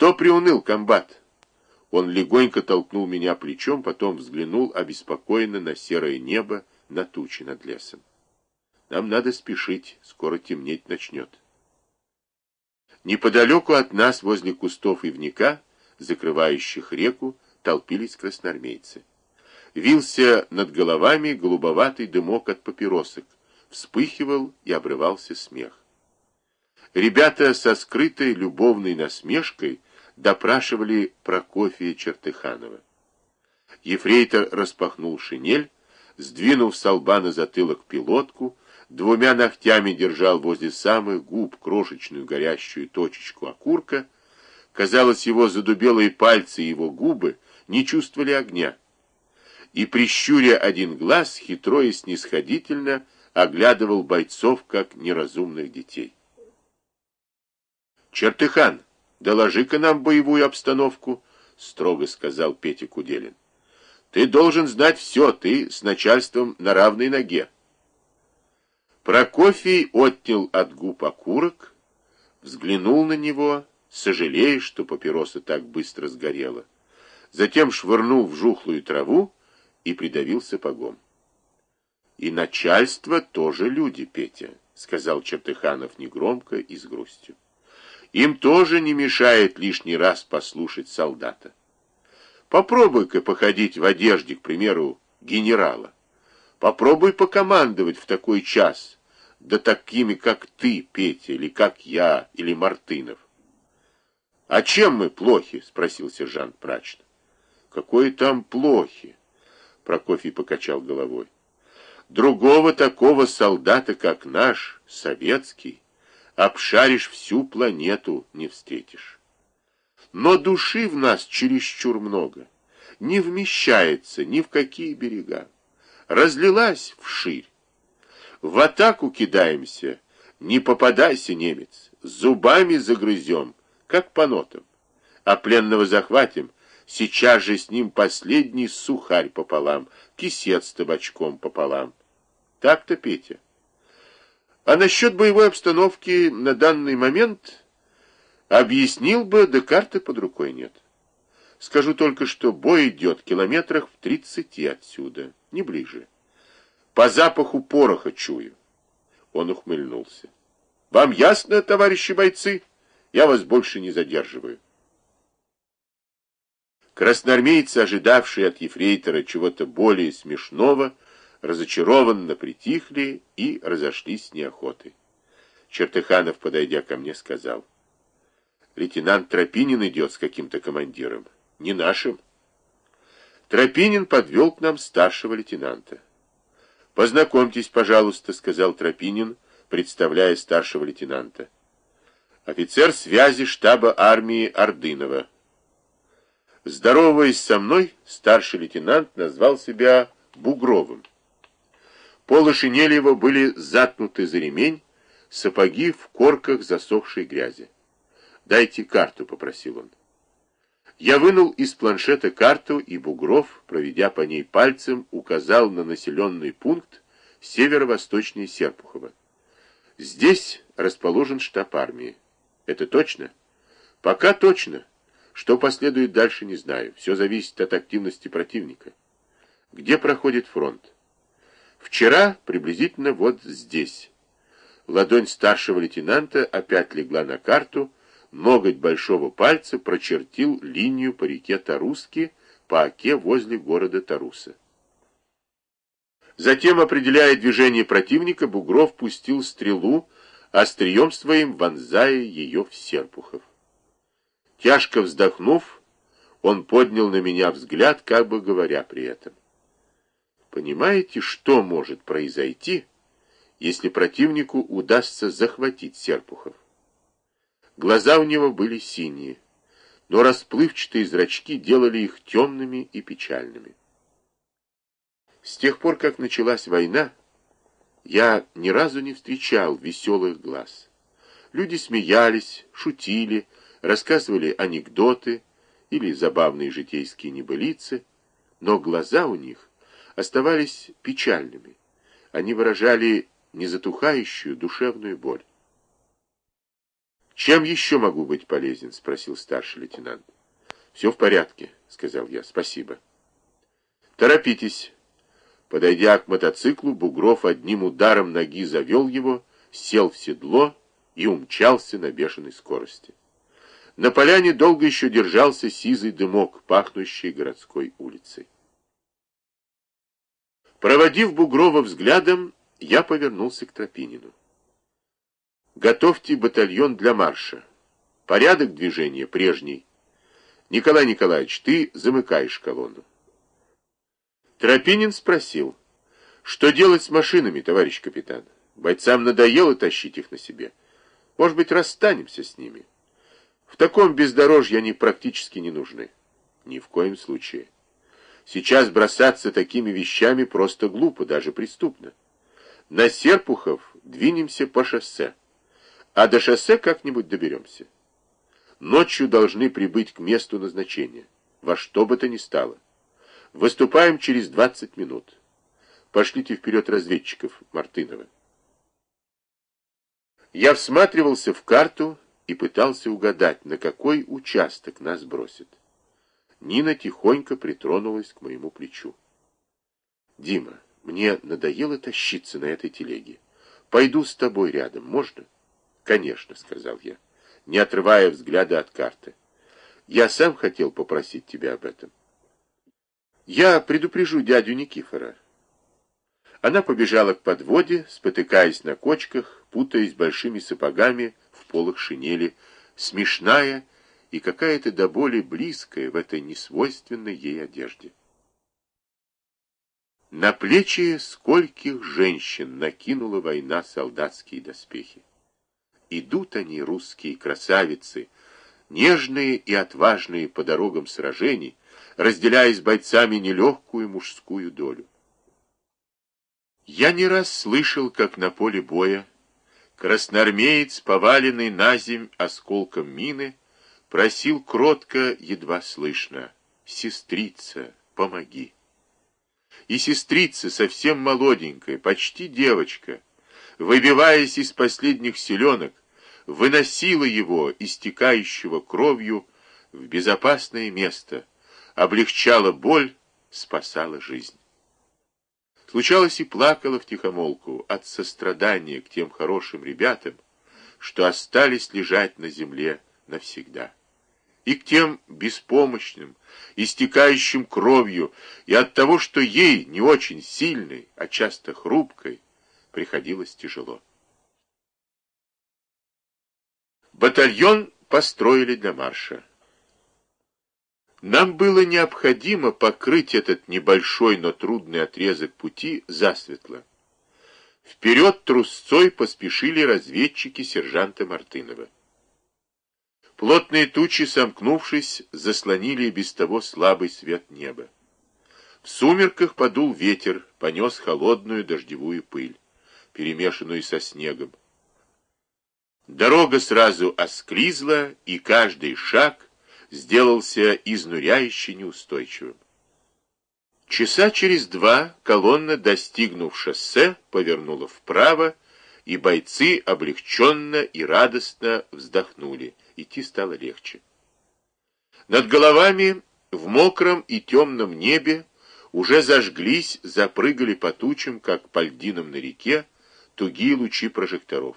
Что приуныл, комбат? Он легонько толкнул меня плечом, потом взглянул обеспокоенно на серое небо, на тучи над лесом. Нам надо спешить, скоро темнеть начнет. Неподалеку от нас, возле кустов ивника, закрывающих реку, толпились красноармейцы. Вился над головами голубоватый дымок от папиросок, вспыхивал и обрывался смех. Ребята со скрытой любовной насмешкой допрашивали Прокофия Чертыханова. Ефрейтор распахнул шинель, сдвинув с лба на затылок пилотку, двумя ногтями держал возле самых губ крошечную горящую точечку окурка. Казалось, его задубелые пальцы и его губы не чувствовали огня. И, прищуря один глаз, хитро и снисходительно оглядывал бойцов, как неразумных детей. «Чертыхан, доложи-ка нам боевую обстановку», — строго сказал Петя Куделин. «Ты должен знать все, ты с начальством на равной ноге». Прокофий отнял от губ окурок, взглянул на него, сожалея, что папироса так быстро сгорела, затем швырнул в жухлую траву и придавил сапогом. «И начальство тоже люди, Петя», — сказал Чертыханов негромко и с грустью. «Им тоже не мешает лишний раз послушать солдата. Попробуй-ка походить в одежде, к примеру, генерала. Попробуй покомандовать в такой час, да такими, как ты, Петя, или как я, или Мартынов. — А чем мы плохи? — спросил сержант прачно. — Какое там плохи? — Прокофий покачал головой. — Другого такого солдата, как наш, советский, обшаришь всю планету, не встретишь. Но души в нас чересчур много, не вмещается ни в какие берега разлилась вширь. В атаку кидаемся, не попадайся, немец, зубами загрызем, как по нотам. А пленного захватим, сейчас же с ним последний сухарь пополам, кисет с табачком пополам. Так-то, Петя. А насчет боевой обстановки на данный момент объяснил бы, да карты под рукой нет. Скажу только, что бой идет километрах в тридцати отсюда, не ближе. По запаху пороха чую. Он ухмыльнулся. Вам ясно, товарищи бойцы? Я вас больше не задерживаю. Красноармейцы, ожидавшие от ефрейтора чего-то более смешного, разочарованно притихли и разошлись с неохотой. Чертыханов, подойдя ко мне, сказал, «Лейтенант Тропинин идет с каким-то командиром». Не нашим. Тропинин подвел к нам старшего лейтенанта. «Познакомьтесь, пожалуйста», — сказал Тропинин, представляя старшего лейтенанта. «Офицер связи штаба армии Ордынова». Здороваясь со мной, старший лейтенант назвал себя Бугровым. Полы шинели его были затнуты за ремень, сапоги в корках засохшей грязи. «Дайте карту», — попросил он. Я вынул из планшета карту, и Бугров, проведя по ней пальцем, указал на населенный пункт северо-восточнее Серпухова. Здесь расположен штаб армии. Это точно? Пока точно. Что последует дальше, не знаю. Все зависит от активности противника. Где проходит фронт? Вчера приблизительно вот здесь. Ладонь старшего лейтенанта опять легла на карту, ноготь большого пальца прочертил линию по реке Таруски по оке возле города Таруса. Затем, определяя движение противника, Бугров пустил стрелу, острием своим вонзая ее в Серпухов. Тяжко вздохнув, он поднял на меня взгляд, как бы говоря при этом. Понимаете, что может произойти, если противнику удастся захватить Серпухов? Глаза у него были синие, но расплывчатые зрачки делали их темными и печальными. С тех пор, как началась война, я ни разу не встречал веселых глаз. Люди смеялись, шутили, рассказывали анекдоты или забавные житейские небылицы, но глаза у них оставались печальными. Они выражали незатухающую душевную боль. «Чем еще могу быть полезен?» — спросил старший лейтенант. «Все в порядке», — сказал я. «Спасибо». «Торопитесь». Подойдя к мотоциклу, Бугров одним ударом ноги завел его, сел в седло и умчался на бешеной скорости. На поляне долго еще держался сизый дымок, пахнущий городской улицей. Проводив Бугрова взглядом, я повернулся к Тропинину. «Готовьте батальон для марша. Порядок движения прежний. Николай Николаевич, ты замыкаешь колонну». Тропинин спросил, что делать с машинами, товарищ капитан? Бойцам надоело тащить их на себе. Может быть, расстанемся с ними? В таком бездорожье они практически не нужны. Ни в коем случае. Сейчас бросаться такими вещами просто глупо, даже преступно. На Серпухов двинемся по шоссе, а до шоссе как-нибудь доберемся. Ночью должны прибыть к месту назначения, во что бы то ни стало. Выступаем через 20 минут. Пошлите вперед разведчиков Мартынова. Я всматривался в карту и пытался угадать, на какой участок нас бросит. Нина тихонько притронулась к моему плечу. «Дима, мне надоело тащиться на этой телеге. Пойду с тобой рядом, можно?» «Конечно», — сказал я, не отрывая взгляда от карты. «Я сам хотел попросить тебя об этом». «Я предупрежу дядю Никифора». Она побежала к подводе, спотыкаясь на кочках, путаясь большими сапогами в полах шинели, смешная и какая-то до боли близкая в этой несвойственной ей одежде. На плечи скольких женщин накинула война солдатские доспехи. Идут они, русские красавицы, нежные и отважные по дорогам сражений, разделяя с бойцами нелегкую мужскую долю. Я не раз слышал, как на поле боя красноармеец, поваленный на земь осколком мины, Просил кротко, едва слышно, «Сестрица, помоги». И сестрица, совсем молоденькая, почти девочка, выбиваясь из последних селенок, выносила его, истекающего кровью, в безопасное место, облегчала боль, спасала жизнь. Случалось и плакала втихомолку от сострадания к тем хорошим ребятам, что остались лежать на земле навсегда и к тем беспомощным, истекающим кровью, и от того, что ей, не очень сильной, а часто хрупкой, приходилось тяжело. Батальон построили для марша. Нам было необходимо покрыть этот небольшой, но трудный отрезок пути засветло. Вперед трусцой поспешили разведчики сержанта Мартынова. Плотные тучи, сомкнувшись, заслонили без того слабый свет неба. В сумерках подул ветер, понес холодную дождевую пыль, перемешанную со снегом. Дорога сразу осклизла, и каждый шаг сделался изнуряюще неустойчивым. Часа через два колонна, достигнув шоссе, повернула вправо, и бойцы облегченно и радостно вздохнули идти стало легче. Над головами в мокром и темном небе уже зажглись, запрыгали по тучам, как по льдинам на реке, тугие лучи прожекторов.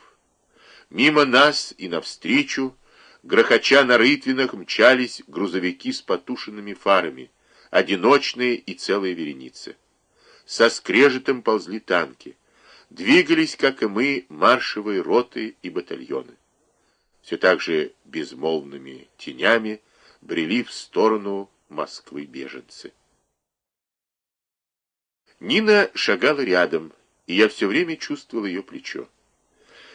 Мимо нас и навстречу, грохоча на рытвинах, мчались грузовики с потушенными фарами, одиночные и целые вереницы. Со скрежетом ползли танки. Двигались, как и мы, маршевые роты и батальоны все так же безмолвными тенями брели в сторону Москвы беженцы. Нина шагала рядом, и я все время чувствовал ее плечо.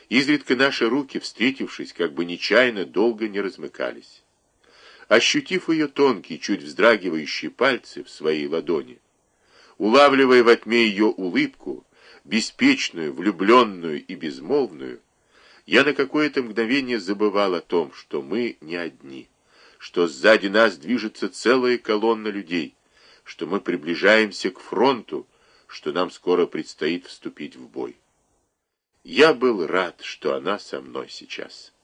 Изредка наши руки, встретившись, как бы нечаянно, долго не размыкались. Ощутив ее тонкие, чуть вздрагивающие пальцы в своей ладони, улавливая во тьме ее улыбку, беспечную, влюбленную и безмолвную, я на какое-то мгновение забывал о том, что мы не одни, что сзади нас движется целая колонна людей, что мы приближаемся к фронту, что нам скоро предстоит вступить в бой. Я был рад, что она со мной сейчас.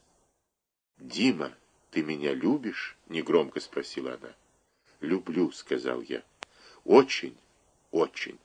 «Дима, ты меня любишь?» — негромко спросила она. «Люблю», — сказал я. «Очень, очень».